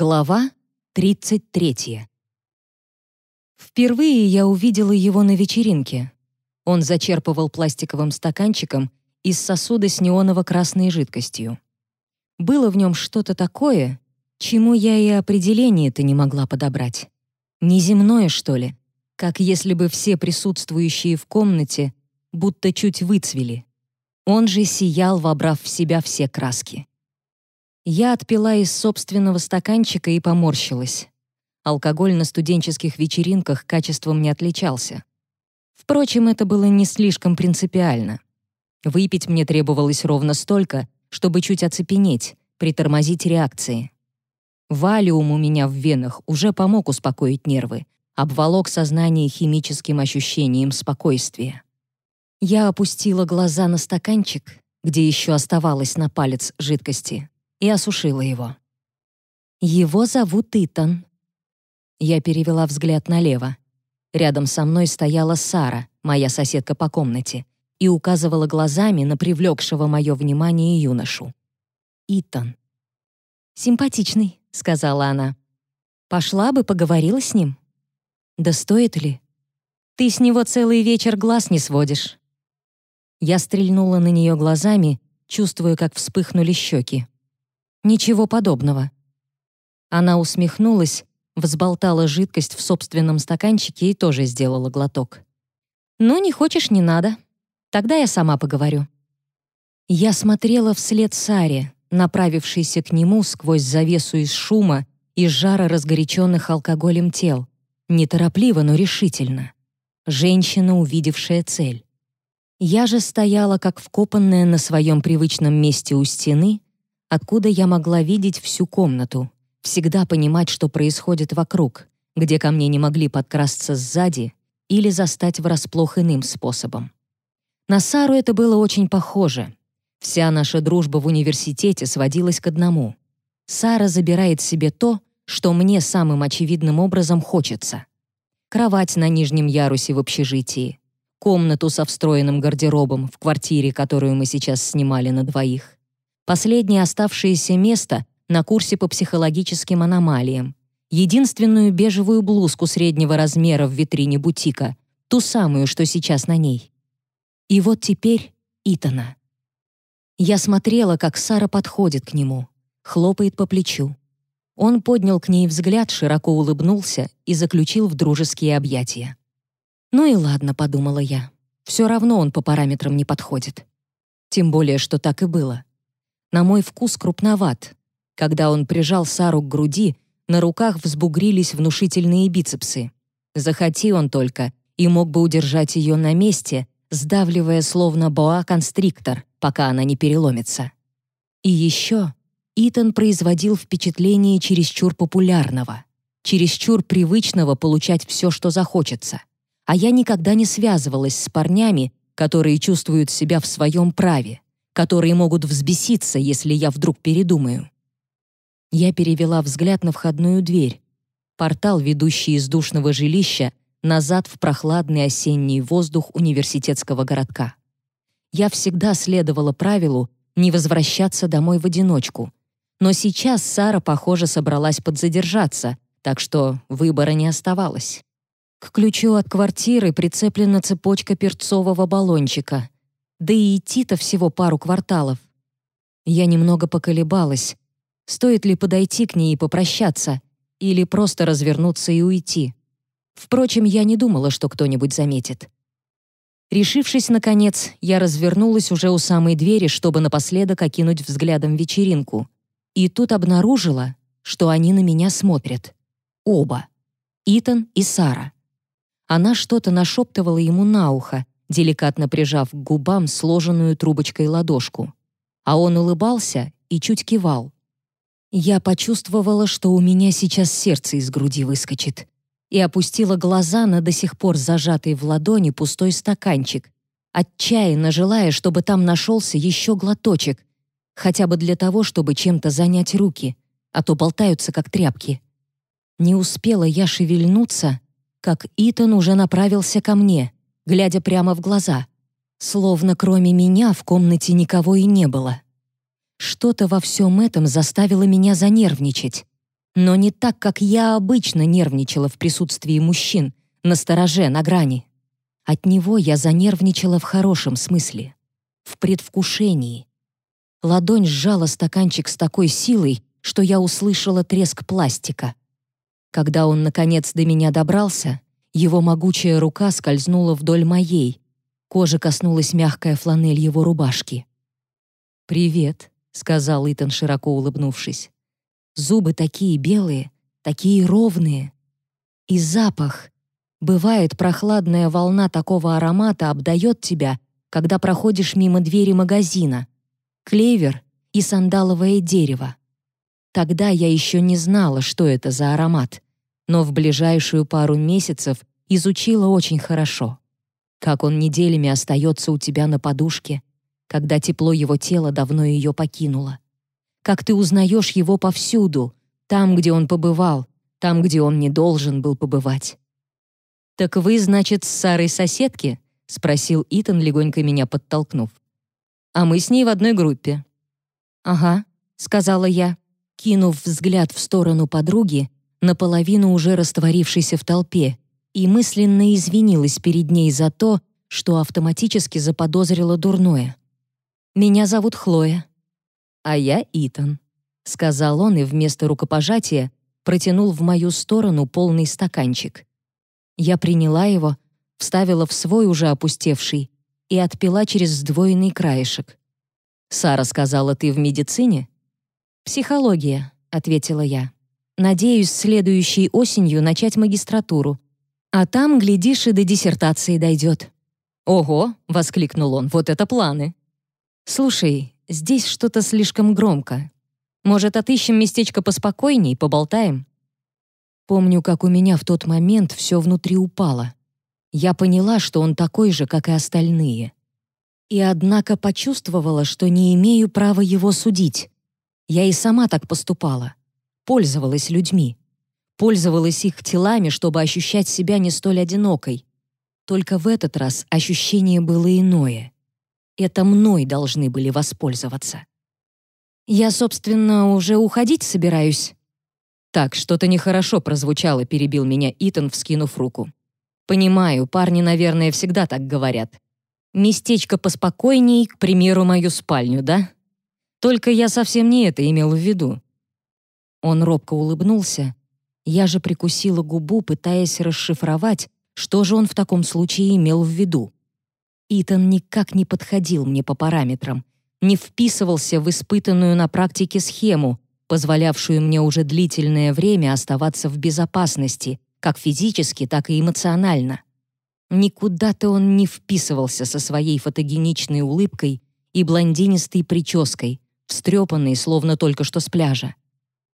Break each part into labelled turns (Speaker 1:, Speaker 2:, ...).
Speaker 1: Глава 33. Впервые я увидела его на вечеринке. Он зачерпывал пластиковым стаканчиком из сосуда с неоново-красной жидкостью. Было в нем что-то такое, чему я и определение-то не могла подобрать. Неземное, что ли? Как если бы все присутствующие в комнате будто чуть выцвели. Он же сиял, вобрав в себя все краски. Я отпила из собственного стаканчика и поморщилась. Алкоголь на студенческих вечеринках качеством не отличался. Впрочем, это было не слишком принципиально. Выпить мне требовалось ровно столько, чтобы чуть оцепенеть, притормозить реакции. Валиум у меня в венах уже помог успокоить нервы, обволок сознание химическим ощущением спокойствия. Я опустила глаза на стаканчик, где еще оставалось на палец жидкости, и осушила его. «Его зовут Итан». Я перевела взгляд налево. Рядом со мной стояла Сара, моя соседка по комнате, и указывала глазами на привлекшего мое внимание юношу. Итан. «Симпатичный», — сказала она. «Пошла бы, поговорила с ним». «Да стоит ли? Ты с него целый вечер глаз не сводишь». Я стрельнула на нее глазами, чувствуя, как вспыхнули щеки. Ничего подобного. Она усмехнулась, взболтала жидкость в собственном стаканчике и тоже сделала глоток. «Ну, не хочешь, не надо. Тогда я сама поговорю». Я смотрела вслед Саре, направившейся к нему сквозь завесу из шума и жара разгоряченных алкоголем тел, неторопливо, но решительно. Женщина, увидевшая цель. Я же стояла, как вкопанная на своем привычном месте у стены, откуда я могла видеть всю комнату, всегда понимать, что происходит вокруг, где ко мне не могли подкрасться сзади или застать врасплох иным способом. На Сару это было очень похоже. Вся наша дружба в университете сводилась к одному. Сара забирает себе то, что мне самым очевидным образом хочется. Кровать на нижнем ярусе в общежитии, комнату со встроенным гардеробом в квартире, которую мы сейчас снимали на двоих, последнее оставшееся место на курсе по психологическим аномалиям, единственную бежевую блузку среднего размера в витрине бутика, ту самую, что сейчас на ней. И вот теперь Итана. Я смотрела, как Сара подходит к нему, хлопает по плечу. Он поднял к ней взгляд, широко улыбнулся и заключил в дружеские объятия. «Ну и ладно», — подумала я. «Все равно он по параметрам не подходит». Тем более, что так и было на мой вкус крупноват. Когда он прижал Сару к груди, на руках взбугрились внушительные бицепсы. Захоти он только, и мог бы удержать ее на месте, сдавливая словно боа-констриктор, пока она не переломится. И еще Итан производил впечатление чересчур популярного, чересчур привычного получать все, что захочется. А я никогда не связывалась с парнями, которые чувствуют себя в своем праве, которые могут взбеситься, если я вдруг передумаю. Я перевела взгляд на входную дверь. Портал, ведущий из душного жилища, назад в прохладный осенний воздух университетского городка. Я всегда следовала правилу не возвращаться домой в одиночку. Но сейчас Сара, похоже, собралась подзадержаться, так что выбора не оставалось. К ключу от квартиры прицеплена цепочка перцового баллончика. Да и идти-то всего пару кварталов. Я немного поколебалась. Стоит ли подойти к ней и попрощаться, или просто развернуться и уйти? Впрочем, я не думала, что кто-нибудь заметит. Решившись, наконец, я развернулась уже у самой двери, чтобы напоследок окинуть взглядом вечеринку. И тут обнаружила, что они на меня смотрят. Оба. Итан и Сара. Она что-то нашептывала ему на ухо, деликатно прижав к губам сложенную трубочкой ладошку. А он улыбался и чуть кивал. Я почувствовала, что у меня сейчас сердце из груди выскочит, и опустила глаза на до сих пор зажатый в ладони пустой стаканчик, отчаянно желая, чтобы там нашелся еще глоточек, хотя бы для того, чтобы чем-то занять руки, а то болтаются как тряпки. Не успела я шевельнуться, как Итан уже направился ко мне — глядя прямо в глаза, словно кроме меня в комнате никого и не было. Что-то во всем этом заставило меня занервничать. Но не так, как я обычно нервничала в присутствии мужчин, на стороже, на грани. От него я занервничала в хорошем смысле, в предвкушении. Ладонь сжала стаканчик с такой силой, что я услышала треск пластика. Когда он, наконец, до меня добрался, его могучая рука скользнула вдоль моей. Кожа коснулась мягкая фланель его рубашки. «Привет», — сказал Итан, широко улыбнувшись. «Зубы такие белые, такие ровные. И запах. Бывает, прохладная волна такого аромата обдает тебя, когда проходишь мимо двери магазина. Клевер и сандаловое дерево. Тогда я еще не знала, что это за аромат, но в ближайшую пару месяцев изучила очень хорошо. Как он неделями остается у тебя на подушке, когда тепло его тела давно ее покинуло. Как ты узнаешь его повсюду, там, где он побывал, там, где он не должен был побывать. «Так вы, значит, с Сарой соседки?» — спросил Итан, легонько меня подтолкнув. «А мы с ней в одной группе». «Ага», — сказала я, кинув взгляд в сторону подруги, наполовину уже растворившейся в толпе, и мысленно извинилась перед ней за то, что автоматически заподозрила дурное. «Меня зовут Хлоя». «А я Итан», — сказал он и вместо рукопожатия протянул в мою сторону полный стаканчик. Я приняла его, вставила в свой уже опустевший и отпила через сдвоенный краешек. «Сара сказала, ты в медицине?» «Психология», — ответила я. «Надеюсь, следующей осенью начать магистратуру. А там, глядишь, и до диссертации дойдет». «Ого!» — воскликнул он. «Вот это планы!» «Слушай, здесь что-то слишком громко. Может, отыщем местечко поспокойней, поболтаем?» Помню, как у меня в тот момент все внутри упало. Я поняла, что он такой же, как и остальные. И однако почувствовала, что не имею права его судить. Я и сама так поступала. Пользовалась людьми. Пользовалась их телами, чтобы ощущать себя не столь одинокой. Только в этот раз ощущение было иное. Это мной должны были воспользоваться. Я, собственно, уже уходить собираюсь. Так, что-то нехорошо прозвучало, перебил меня Итан, вскинув руку. Понимаю, парни, наверное, всегда так говорят. Местечко поспокойней, к примеру, мою спальню, да? Только я совсем не это имел в виду». Он робко улыбнулся. Я же прикусила губу, пытаясь расшифровать, что же он в таком случае имел в виду. Итан никак не подходил мне по параметрам, не вписывался в испытанную на практике схему, позволявшую мне уже длительное время оставаться в безопасности, как физически, так и эмоционально. Никуда-то он не вписывался со своей фотогеничной улыбкой и блондинистой прической, встрепанный, словно только что с пляжа.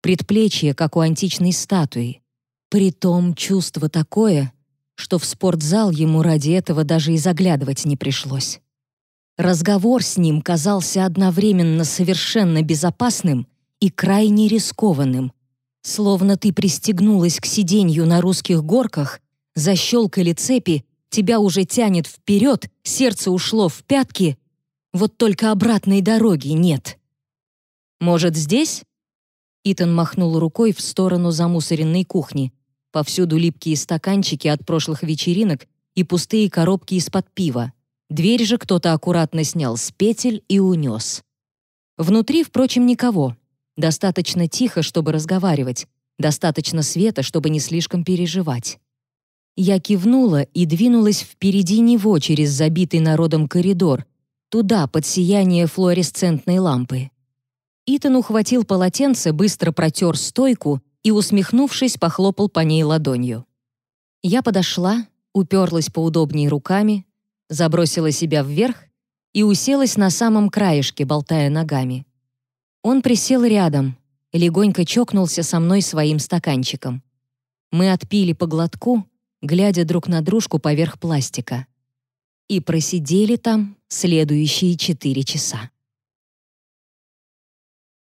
Speaker 1: Предплечье, как у античной статуи. Притом чувство такое, что в спортзал ему ради этого даже и заглядывать не пришлось. Разговор с ним казался одновременно совершенно безопасным и крайне рискованным, словно ты пристегнулась к сиденью на русских горках, защелкали цепи, тебя уже тянет вперед, сердце ушло в пятки, вот только обратной дороги нет. Может, здесь?» Итан махнул рукой в сторону замусоренной кухни. Повсюду липкие стаканчики от прошлых вечеринок и пустые коробки из-под пива. Дверь же кто-то аккуратно снял с петель и унес. Внутри, впрочем, никого. Достаточно тихо, чтобы разговаривать. Достаточно света, чтобы не слишком переживать. Я кивнула и двинулась впереди него через забитый народом коридор, туда, под сияние флуоресцентной лампы. Итан ухватил полотенце, быстро протер стойку и, усмехнувшись, похлопал по ней ладонью. Я подошла, уперлась поудобнее руками, забросила себя вверх и уселась на самом краешке, болтая ногами. Он присел рядом, легонько чокнулся со мной своим стаканчиком. Мы отпили по глотку, глядя друг на дружку поверх пластика. И просидели там следующие четыре часа.